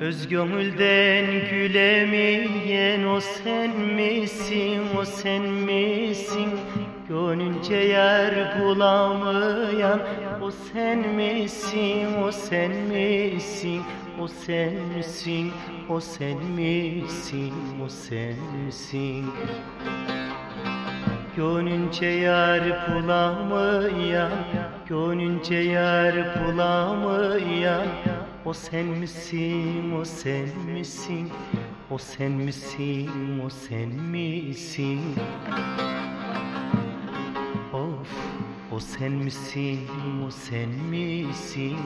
Öz gönülden gülemeyen o sen misin, o sen misin? Gönlünce yer bulamayan o sen misin, o sen misin? O sen misin, o sen misin, o sen misin? Gönlünce yar bulamayan, gönlünce yar bulamayan O sen misin, o sen misin, o sen misin, o sen misin? Of, o sen misin, o sen misin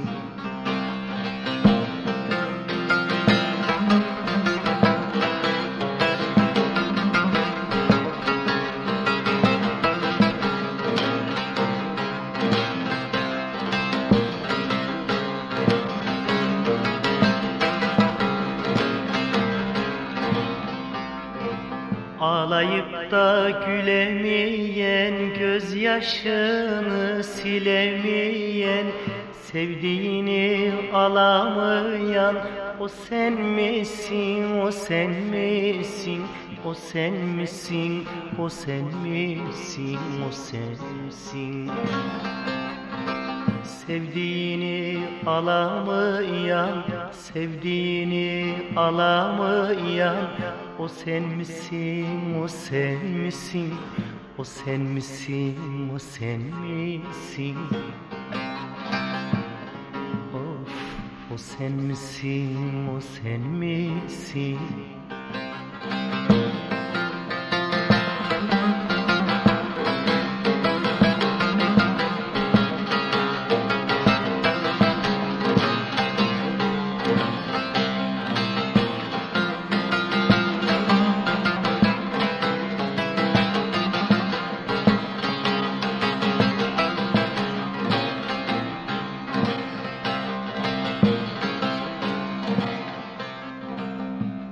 Ağlayıp da gülemeyen, gözyaşını silemeyen, sevdiğini alamayan, o sen misin, o sen misin, o sen misin, o sen misin, o sen misin? Sevdiğini alamayan, sevdiğini alamayan O sen misin, o sen misin, o sen misin, o sen misin? Of, o sen misin, o sen misin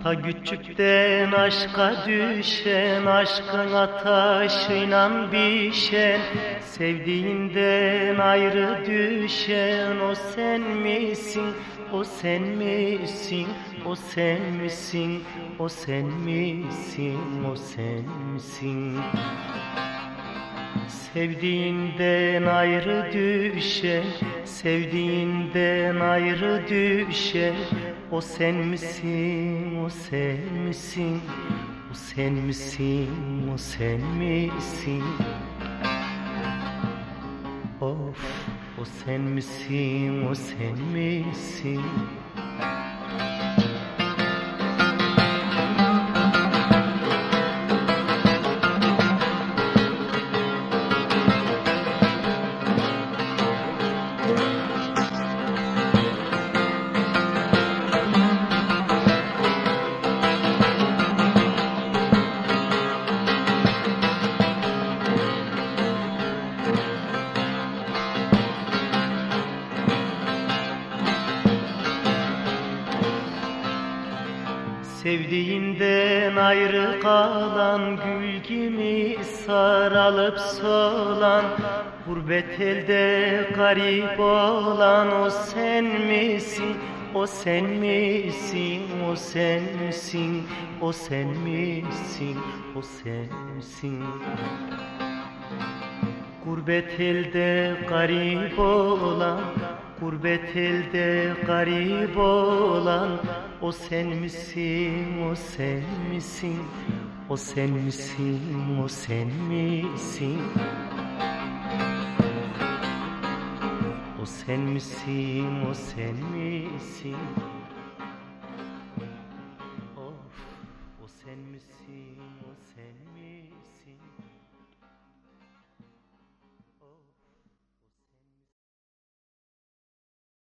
Ta küçükten aşka düşen, aşkın ateşiyle bişen Sevdiğinden ayrı düşen, o sen misin, o sen misin, o sen misin, o sen misin, o sen misin? Sevdiğinden ayrı düşen, sevdiğinden ayrı düşen O sen misin, o sen misin, o sen misin, o sen misin? Of, o sen misin, o sen misin? Sevdiğinden ayrı kalan gül gibi saralıp solan Gurbet elde garip olan o sen misin, o sen misin, o sen misin, o sen misin, o sen misin? Gurbet elde garip olan Gurbet elde garip olan O sen misin, o sen misin? O sen misin, o sen misin? O sen misin, Sen misin o sen misin? Of o sen misin?